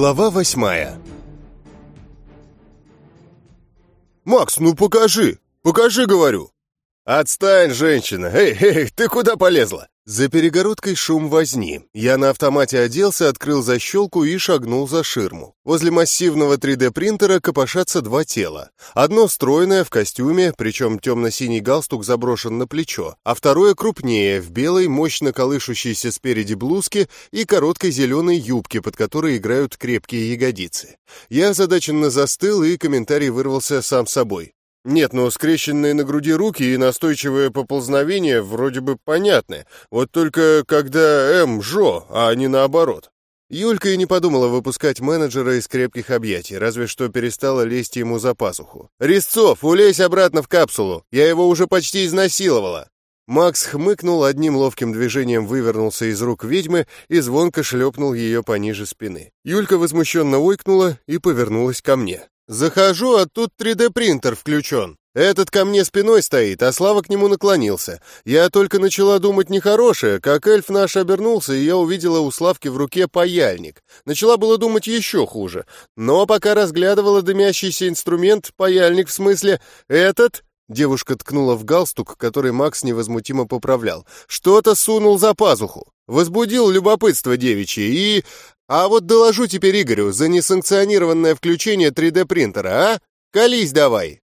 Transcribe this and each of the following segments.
Глава восьмая «Макс, ну покажи! Покажи, говорю!» «Отстань, женщина! Эй, эй, ты куда полезла?» За перегородкой шум возни. Я на автомате оделся, открыл защелку и шагнул за ширму. Возле массивного 3D-принтера копошатся два тела. Одно стройное, в костюме, причем темно-синий галстук заброшен на плечо, а второе крупнее, в белой, мощно колышущейся спереди блузке и короткой зеленой юбке, под которой играют крепкие ягодицы. Я озадаченно застыл, и комментарий вырвался сам собой. Нет, ну скрещенные на груди руки и настойчивое поползновение вроде бы понятны. Вот только когда М Жо, а не наоборот. Юлька и не подумала выпускать менеджера из крепких объятий, разве что перестала лезть ему за пасуху. «Резцов, улезь обратно в капсулу! Я его уже почти изнасиловала!» Макс хмыкнул, одним ловким движением вывернулся из рук ведьмы и звонко шлепнул ее пониже спины. Юлька возмущенно ойкнула и повернулась ко мне. Захожу, а тут 3D-принтер включен. Этот ко мне спиной стоит, а Слава к нему наклонился. Я только начала думать нехорошее, как эльф наш обернулся, и я увидела у Славки в руке паяльник. Начала было думать еще хуже. Но пока разглядывала дымящийся инструмент, паяльник в смысле, этот... Девушка ткнула в галстук, который Макс невозмутимо поправлял. Что-то сунул за пазуху. Возбудил любопытство девичье и... А вот доложу теперь Игорю за несанкционированное включение 3D-принтера, а? Колись давай!»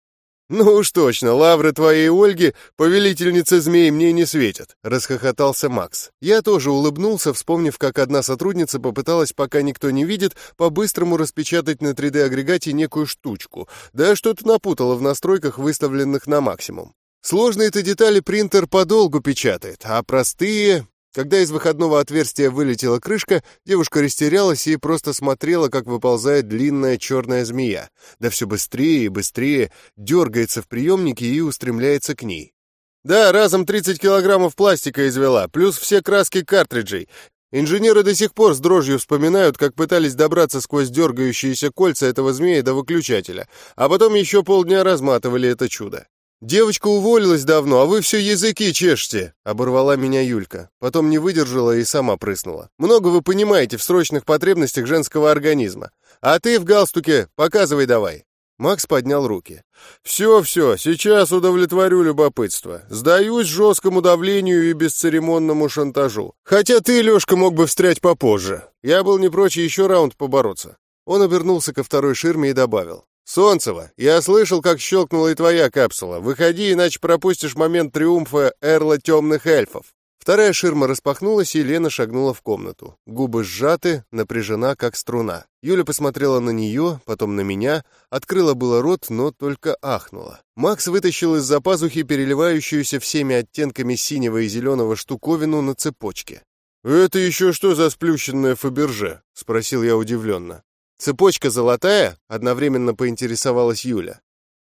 «Ну уж точно, лавры твоей Ольги, повелительницы змей, мне не светят», — расхохотался Макс. Я тоже улыбнулся, вспомнив, как одна сотрудница попыталась, пока никто не видит, по-быстрому распечатать на 3D-агрегате некую штучку, да что-то напутала в настройках, выставленных на максимум. Сложные-то детали принтер подолгу печатает, а простые когда из выходного отверстия вылетела крышка, девушка растерялась и просто смотрела, как выползает длинная черная змея. Да все быстрее и быстрее дергается в приемнике и устремляется к ней. «Да, разом 30 килограммов пластика извела, плюс все краски картриджей. Инженеры до сих пор с дрожью вспоминают, как пытались добраться сквозь дергающиеся кольца этого змея до выключателя, а потом еще полдня разматывали это чудо. «Девочка уволилась давно, а вы все языки чешете!» — оборвала меня Юлька. Потом не выдержала и сама прыснула. «Много вы понимаете в срочных потребностях женского организма. А ты в галстуке показывай давай!» Макс поднял руки. «Все-все, сейчас удовлетворю любопытство. Сдаюсь жесткому давлению и бесцеремонному шантажу. Хотя ты, Лешка, мог бы встрять попозже. Я был не прочь еще раунд побороться». Он обернулся ко второй ширме и добавил. «Солнцева, я слышал, как щелкнула и твоя капсула. Выходи, иначе пропустишь момент триумфа Эрла темных эльфов». Вторая ширма распахнулась, и Лена шагнула в комнату. Губы сжаты, напряжена, как струна. Юля посмотрела на нее, потом на меня, открыла было рот, но только ахнула. Макс вытащил из-за пазухи переливающуюся всеми оттенками синего и зеленого штуковину на цепочке. «Это еще что за сплющенное Фаберже?» — спросил я удивленно. «Цепочка золотая?» — одновременно поинтересовалась Юля.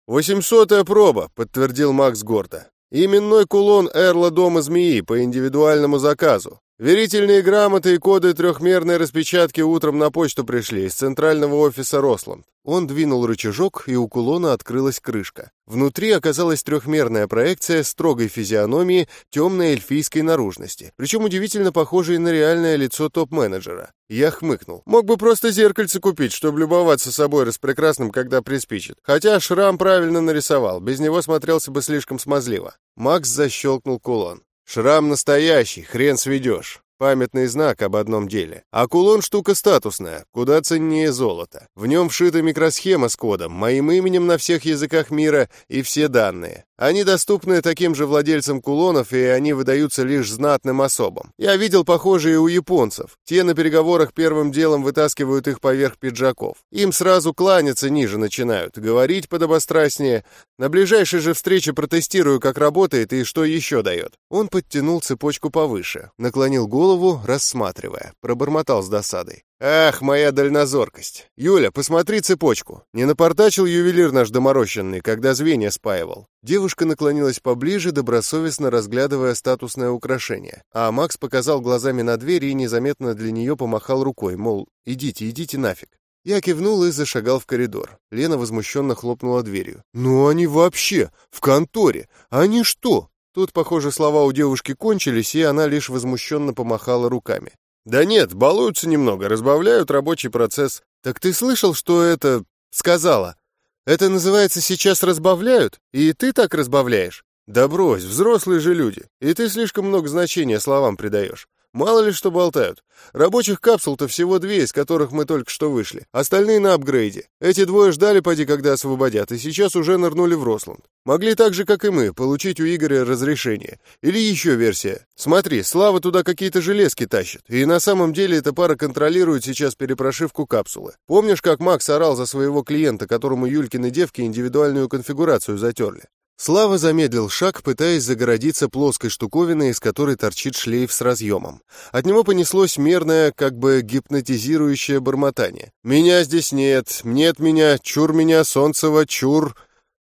«Восемьсотая проба», — подтвердил Макс гордо. «Именной кулон Эрла Дома Змеи по индивидуальному заказу. Верительные грамоты и коды трехмерной распечатки утром на почту пришли из центрального офиса Росланд. Он двинул рычажок, и у кулона открылась крышка. Внутри оказалась трехмерная проекция строгой физиономии темной эльфийской наружности, причем удивительно похожей на реальное лицо топ-менеджера. Я хмыкнул. Мог бы просто зеркальце купить, чтобы любоваться собой распрекрасным, когда приспичит. Хотя шрам правильно нарисовал, без него смотрелся бы слишком смазливо. Макс защелкнул кулон. «Шрам настоящий, хрен сведешь. Памятный знак об одном деле. А кулон штука статусная, куда ценнее золота. В нем вшита микросхема с кодом, моим именем на всех языках мира и все данные. Они доступны таким же владельцам кулонов, и они выдаются лишь знатным особам. Я видел похожие у японцев. Те на переговорах первым делом вытаскивают их поверх пиджаков. Им сразу кланяться ниже начинают, говорить подобострастнее. На ближайшей же встрече протестирую, как работает и что еще дает. Он подтянул цепочку повыше, наклонил голову, рассматривая, пробормотал с досадой. Ах, моя дальнозоркость. Юля, посмотри цепочку. Не напортачил ювелир наш доморощенный, когда звенья спаивал. Девушка наклонилась поближе, добросовестно разглядывая статусное украшение. А Макс показал глазами на дверь и незаметно для нее помахал рукой, мол, идите, идите нафиг. Я кивнул и зашагал в коридор. Лена возмущенно хлопнула дверью. «Ну они вообще! В конторе! Они что?» Тут, похоже, слова у девушки кончились, и она лишь возмущенно помахала руками. Да нет, балуются немного, разбавляют рабочий процесс. Так ты слышал, что это... сказала? Это называется сейчас разбавляют? И ты так разбавляешь? Да брось, взрослые же люди. И ты слишком много значения словам придаешь. Мало ли что болтают. Рабочих капсул-то всего две, из которых мы только что вышли. Остальные на апгрейде. Эти двое ждали, поди, когда освободят, и сейчас уже нырнули в Росланд. Могли так же, как и мы, получить у Игоря разрешение. Или еще версия. Смотри, Слава туда какие-то железки тащит. И на самом деле эта пара контролирует сейчас перепрошивку капсулы. Помнишь, как Макс орал за своего клиента, которому Юлькины девки индивидуальную конфигурацию затерли? Слава замедлил шаг, пытаясь загородиться плоской штуковиной, из которой торчит шлейф с разъемом. От него понеслось мерное, как бы гипнотизирующее бормотание. «Меня здесь нет, нет меня, чур меня, Солнцева, чур...»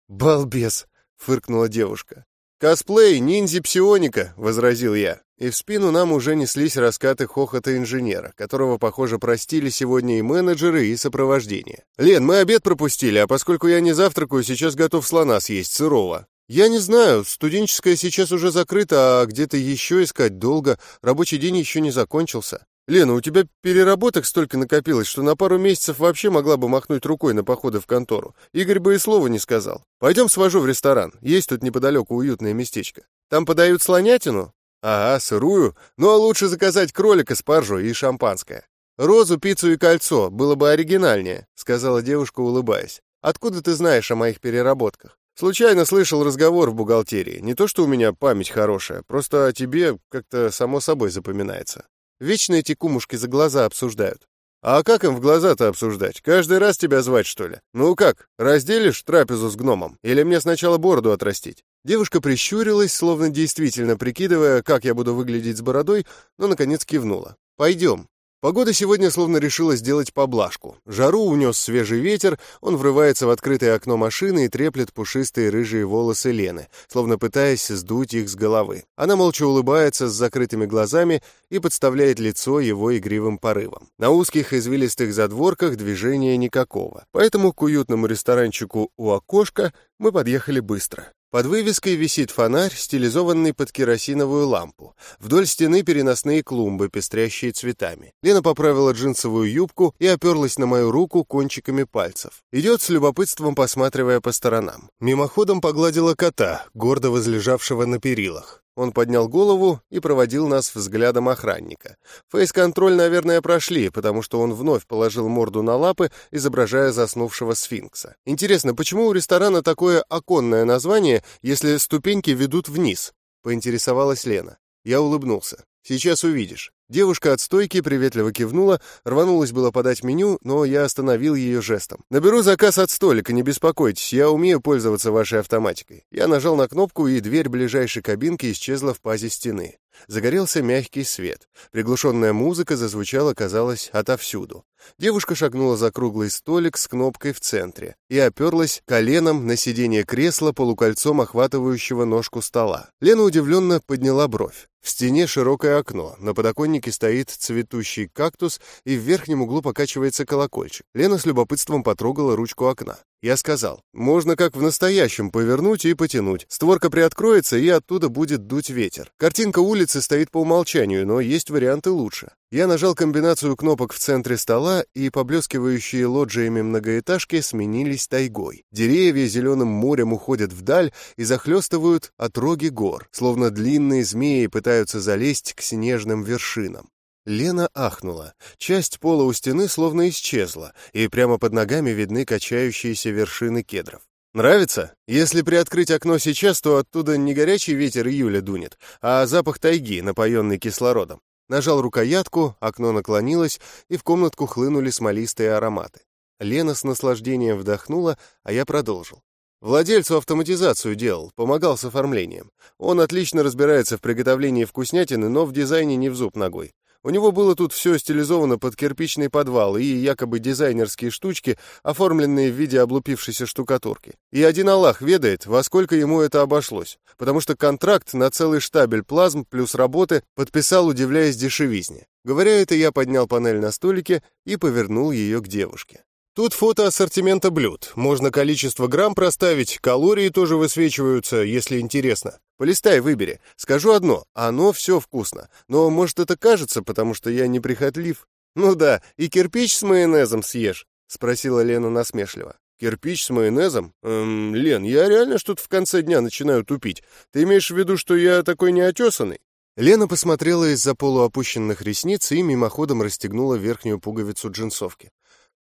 «Балбес!» — фыркнула девушка. «Косплей, ниндзя-псионика!» — возразил я. И в спину нам уже неслись раскаты хохота инженера, которого, похоже, простили сегодня и менеджеры, и сопровождение. «Лен, мы обед пропустили, а поскольку я не завтракаю, сейчас готов слона съесть, сырого». «Я не знаю, студенческая сейчас уже закрыта, а где-то еще искать долго, рабочий день еще не закончился». «Лена, у тебя переработок столько накопилось, что на пару месяцев вообще могла бы махнуть рукой на походы в контору. Игорь бы и слова не сказал. Пойдем свожу в ресторан, есть тут неподалеку уютное местечко. Там подают слонятину?» «Ага, сырую. Ну а лучше заказать кролика, спаржу и шампанское». «Розу, пиццу и кольцо, было бы оригинальнее», — сказала девушка, улыбаясь. «Откуда ты знаешь о моих переработках?» «Случайно слышал разговор в бухгалтерии. Не то, что у меня память хорошая, просто о тебе как-то само собой запоминается. Вечно эти кумушки за глаза обсуждают. А как им в глаза-то обсуждать? Каждый раз тебя звать, что ли? Ну как, разделишь трапезу с гномом? Или мне сначала бороду отрастить? Девушка прищурилась, словно действительно прикидывая, как я буду выглядеть с бородой, но, наконец, кивнула. «Пойдем». Погода сегодня словно решила сделать поблажку. Жару унес свежий ветер, он врывается в открытое окно машины и треплет пушистые рыжие волосы Лены, словно пытаясь сдуть их с головы. Она молча улыбается с закрытыми глазами и подставляет лицо его игривым порывом. На узких извилистых задворках движения никакого, поэтому к уютному ресторанчику у окошка мы подъехали быстро. Под вывеской висит фонарь, стилизованный под керосиновую лампу. Вдоль стены переносные клумбы, пестрящие цветами. Лена поправила джинсовую юбку и оперлась на мою руку кончиками пальцев. Идет с любопытством, посматривая по сторонам. Мимоходом погладила кота, гордо возлежавшего на перилах. Он поднял голову и проводил нас взглядом охранника. Фейс-контроль, наверное, прошли, потому что он вновь положил морду на лапы, изображая заснувшего сфинкса. Интересно, почему у ресторана такое оконное название, если ступеньки ведут вниз? Поинтересовалась Лена. Я улыбнулся. Сейчас увидишь. Девушка от стойки приветливо кивнула, рванулась было подать меню, но я остановил ее жестом. «Наберу заказ от столика, не беспокойтесь, я умею пользоваться вашей автоматикой». Я нажал на кнопку, и дверь ближайшей кабинки исчезла в пазе стены. Загорелся мягкий свет. Приглушенная музыка зазвучала, казалось, отовсюду. Девушка шагнула за круглый столик с кнопкой в центре и оперлась коленом на сиденье кресла полукольцом охватывающего ножку стола. Лена удивленно подняла бровь. В стене широкое окно, на подоконнике стоит цветущий кактус, и в верхнем углу покачивается колокольчик. Лена с любопытством потрогала ручку окна. Я сказал, можно как в настоящем повернуть и потянуть. Створка приоткроется, и оттуда будет дуть ветер. Картинка улицы стоит по умолчанию, но есть варианты лучше. Я нажал комбинацию кнопок в центре стола, и поблескивающие лоджиями многоэтажки сменились тайгой. Деревья зеленым морем уходят вдаль и захлестывают отроги гор, словно длинные змеи пытаются залезть к снежным вершинам. Лена ахнула. Часть пола у стены словно исчезла, и прямо под ногами видны качающиеся вершины кедров. «Нравится? Если приоткрыть окно сейчас, то оттуда не горячий ветер июля дунет, а запах тайги, напоенный кислородом. Нажал рукоятку, окно наклонилось, и в комнатку хлынули смолистые ароматы. Лена с наслаждением вдохнула, а я продолжил. Владельцу автоматизацию делал, помогал с оформлением. Он отлично разбирается в приготовлении вкуснятины, но в дизайне не в зуб ногой. У него было тут все стилизовано под кирпичный подвал и якобы дизайнерские штучки, оформленные в виде облупившейся штукатурки. И один Аллах ведает, во сколько ему это обошлось, потому что контракт на целый штабель плазм плюс работы подписал, удивляясь дешевизне. Говоря это, я поднял панель на столике и повернул ее к девушке. Тут фото ассортимента блюд. Можно количество грамм проставить, калории тоже высвечиваются, если интересно. Полистай, выбери. Скажу одно, оно все вкусно. Но, может, это кажется, потому что я неприхотлив? Ну да, и кирпич с майонезом съешь, спросила Лена насмешливо. Кирпич с майонезом? Эм, Лен, я реально что-то в конце дня начинаю тупить. Ты имеешь в виду, что я такой неотесанный? Лена посмотрела из-за полуопущенных ресниц и мимоходом расстегнула верхнюю пуговицу джинсовки.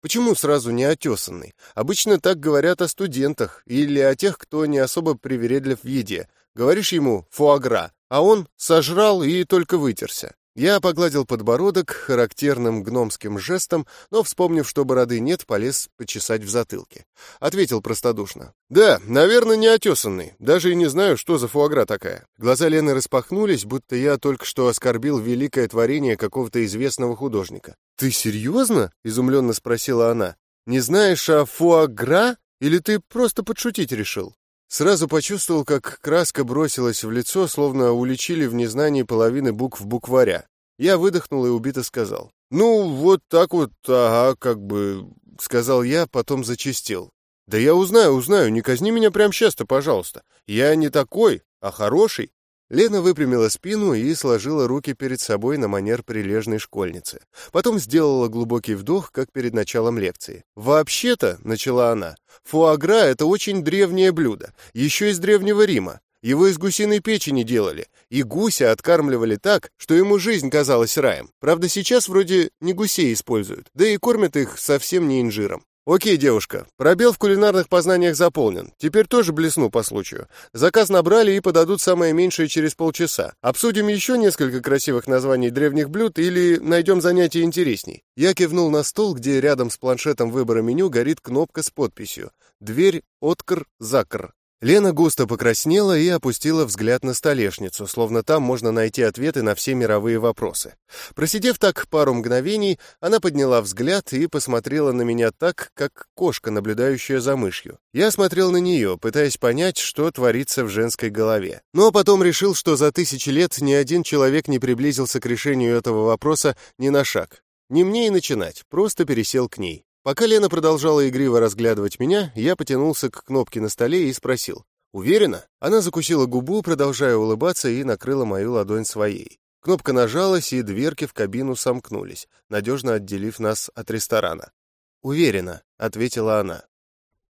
Почему сразу не отесанный? Обычно так говорят о студентах или о тех, кто не особо привередлив в еде. Говоришь ему «фуагра», а он сожрал и только вытерся. Я погладил подбородок характерным гномским жестом, но, вспомнив, что бороды нет, полез почесать в затылке. Ответил простодушно. «Да, наверное, не отесанный. Даже и не знаю, что за фуагра такая». Глаза Лены распахнулись, будто я только что оскорбил великое творение какого-то известного художника. «Ты серьезно?» — изумленно спросила она. «Не знаешь о фуагра? Или ты просто подшутить решил?» Сразу почувствовал, как краска бросилась в лицо, словно уличили в незнании половины букв букваря. Я выдохнул и убито сказал. «Ну, вот так вот, ага, как бы...» — сказал я, потом зачистил. «Да я узнаю, узнаю, не казни меня прямо сейчас-то, пожалуйста. Я не такой, а хороший. Лена выпрямила спину и сложила руки перед собой на манер прилежной школьницы. Потом сделала глубокий вдох, как перед началом лекции. «Вообще-то», — начала она, — «фуагра — это очень древнее блюдо, еще из Древнего Рима. Его из гусиной печени делали, и гуся откармливали так, что ему жизнь казалась раем. Правда, сейчас вроде не гусей используют, да и кормят их совсем не инжиром. «Окей, девушка, пробел в кулинарных познаниях заполнен. Теперь тоже блесну по случаю. Заказ набрали и подадут самое меньшее через полчаса. Обсудим еще несколько красивых названий древних блюд или найдем занятие интересней». Я кивнул на стол, где рядом с планшетом выбора меню горит кнопка с подписью «Дверь Откр-Закр». Лена густо покраснела и опустила взгляд на столешницу, словно там можно найти ответы на все мировые вопросы. Просидев так пару мгновений, она подняла взгляд и посмотрела на меня так, как кошка, наблюдающая за мышью. Я смотрел на нее, пытаясь понять, что творится в женской голове. Но потом решил, что за тысячи лет ни один человек не приблизился к решению этого вопроса ни на шаг. Не мне и начинать, просто пересел к ней. Пока Лена продолжала игриво разглядывать меня, я потянулся к кнопке на столе и спросил. «Уверена?» Она закусила губу, продолжая улыбаться, и накрыла мою ладонь своей. Кнопка нажалась, и дверки в кабину сомкнулись, надежно отделив нас от ресторана. «Уверена», — ответила она.